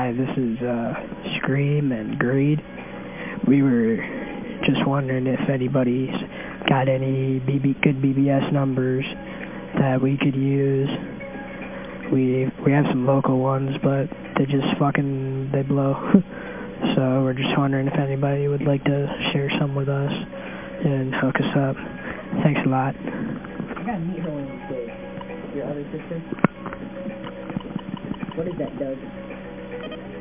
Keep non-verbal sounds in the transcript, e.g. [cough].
Hi, this is uh, Scream and Greed. We were just wondering if anybody's got any BB, good BBS numbers that we could use. We, we have some local ones, but they just fucking, they blow. [laughs] so we're just wondering if anybody would like to share some with us and hook us up. Thanks a lot. I gotta meet her one of these. Your other sister? What is that, Doug?